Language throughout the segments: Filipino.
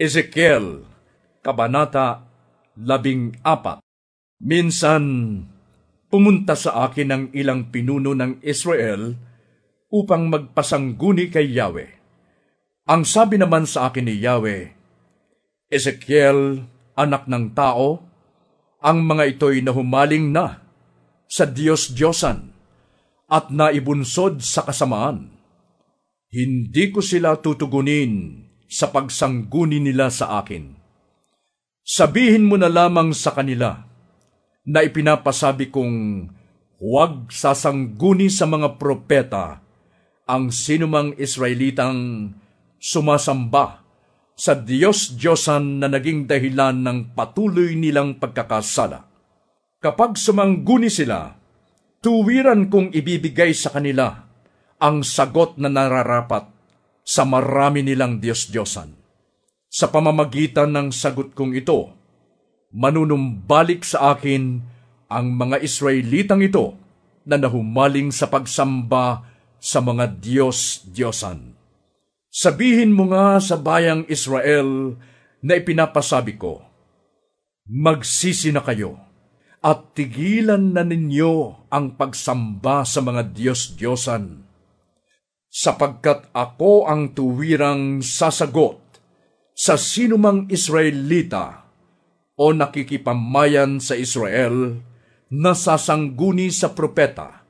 Ezekiel, Kabanata labing apat. Minsan, pumunta sa akin ang ilang pinuno ng Israel upang magpasangguni kay Yahweh. Ang sabi naman sa akin ni Yahweh, Ezekiel, anak ng tao, ang mga ito'y nahumaling na sa Diyos-Diyosan at naibunsod sa kasamaan. Hindi ko sila tutugunin sa pagsangguni nila sa akin Sabihin mo na lamang sa kanila na ipinapasabi kong huwag sasangguni sa mga propeta ang sinumang Israelitang sumasamba sa Diyos-Diyosan na naging dahilan ng patuloy nilang pagkakasala. Kapag sumangguni sila, tuwiran kong ibibigay sa kanila ang sagot na nararapat sa marami nilang Diyos-Diyosan. Sa pamamagitan ng sagot kong ito, manunumbalik sa akin ang mga Israelitang ito na nahumaling sa pagsamba sa mga Diyos-Diyosan. Sabihin mo nga sa bayang Israel na ipinapasabi ko, Magsisi na kayo at tigilan na ninyo ang pagsamba sa mga Diyos-Diyosan, sapagkat ako ang tuwirang sasagot sa sinumang Israelita o nakikipamayan sa Israel na sasangguni sa propeta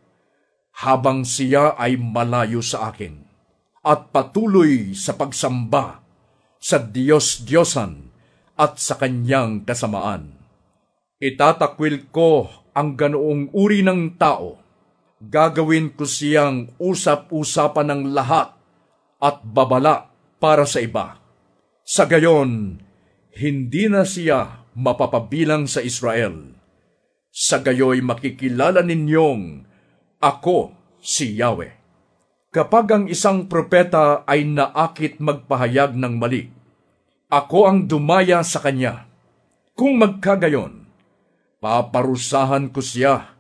habang siya ay malayo sa akin at patuloy sa pagsamba sa Diyos-Diyosan at sa kanyang kasamaan. Itatakwil ko ang ganoong uri ng tao. Gagawin ko siyang usap-usapan ng lahat at babala para sa iba sa gayon, hindi na siya mapapabilang sa Israel. Sa gayoy makikilala ninyong ako si Yahweh. Kapag ang isang propeta ay naakit magpahayag ng mali, ako ang dumaya sa kanya. Kung magkagayon, paparusahan ko siya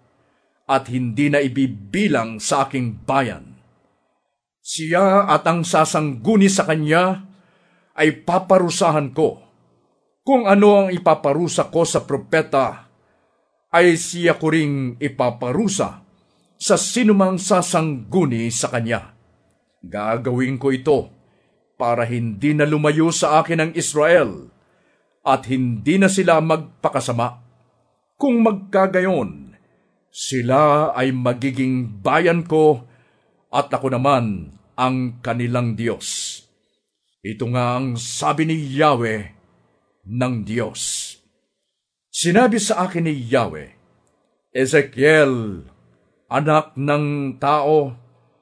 at hindi na ibibilang sa aking bayan. Siya at ang sasangguni sa kanya ay paparusahan ko. Kung ano ang ipaparusa ko sa propeta, ay siya ko ring ipaparusa sa sinumang sasangguni sa kanya. Gagawin ko ito para hindi na lumayo sa akin ang Israel at hindi na sila magpakasama. Kung magkagayon, sila ay magiging bayan ko at ako naman ang kanilang Diyos. Ito nga ang sabi ni Yahweh ng Diyos. Sinabi sa akin ni Yahweh, Ezekiel, anak ng tao,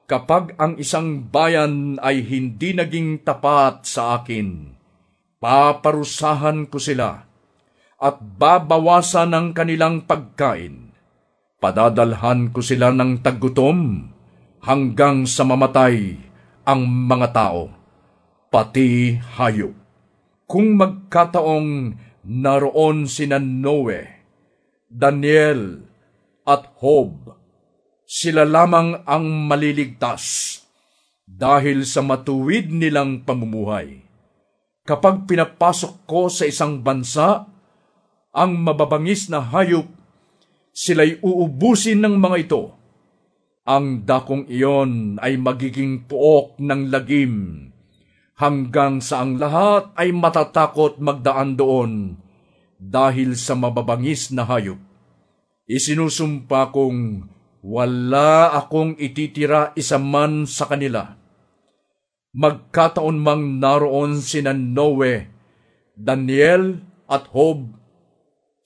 kapag ang isang bayan ay hindi naging tapat sa akin, paparusahan ko sila at babawasan ang kanilang pagkain. Padadalhan ko sila ng tagutom hanggang sa mamatay ang mga tao pati hayop. Kung magkataong naroon sina Noe, Daniel at Hob, sila lamang ang maliligtas dahil sa matuwid nilang pamumuhay. Kapag pinapasok ko sa isang bansa, ang mababangis na hayop, sila'y uubusin ng mga ito. Ang dakong iyon ay magiging puok ng lagim hanggang sa ang lahat ay matatakot magdaan doon dahil sa mababangis na hayop. Isinusumpa kong wala akong ititira isa man sa kanila. Magkataon mang naroon sina Noe, Daniel at Hob,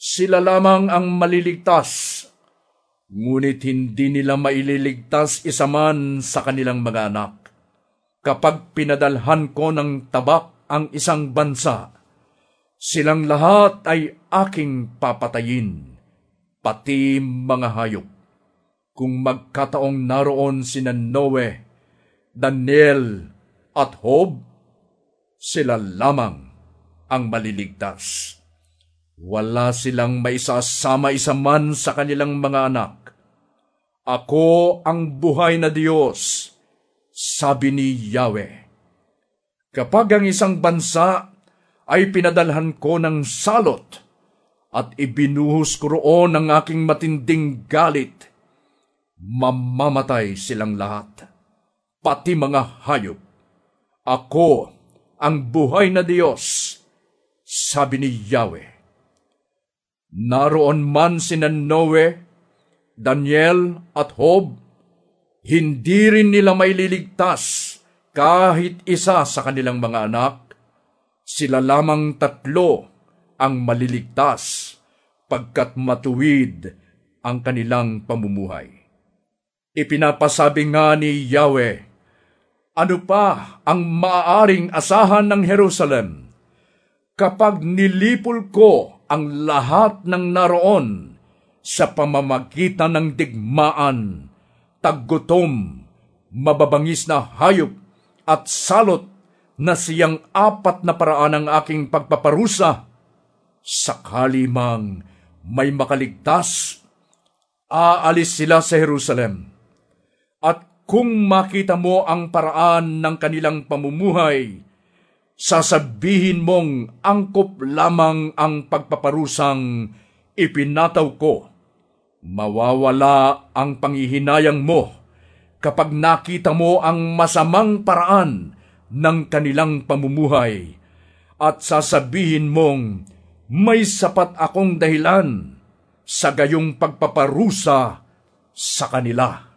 sila lamang ang maliligtas, ngunit hindi nila maililigtas isa man sa kanilang mga anak kapag pinadalhan ko ng tabak ang isang bansa, silang lahat ay aking papatayin, pati mga hayop. Kung magkataong naroon sina Noe, Daniel at Hob, sila lamang ang maliligtas. Wala silang maisasama isa man sa kanilang mga anak. Ako ang buhay na Diyos sabi ni Yahweh, Kapag ang isang bansa ay pinadalhan ko ng salot at ibinuhos ko roon ang aking matinding galit. Mamamatay silang lahat, pati mga hayop. Ako ang buhay na Diyos, sabi ni Yahweh. Naroon man sina Noe, Daniel at Hob, hindi rin nila may liligtas kahit isa sa kanilang mga anak. Sila lamang tatlo ang maliligtas pagkat matuwid ang kanilang pamumuhay. Ipinapasabi nga ni Yahweh, ano pa ang maaaring asahan ng Jerusalem kapag nilipol ko ang lahat ng naroon sa pamamagitan ng digmaan, taggutom, mababangis na hayop at salot na siyang apat na paraan ng aking pagpaparusa. Sakali mang may makaligtas, aalis sila sa Jerusalem. At kung makita mo ang paraan ng kanilang pamumuhay, sasabihin mong angkop lamang ang pagpaparusang ipinataw ko. Mawawala ang panghihinayang mo kapag nakita mo ang masamang paraan ng kanilang pamumuhay at sasabihin mong may sapat akong dahilan sa gayong pagpaparusa sa kanila.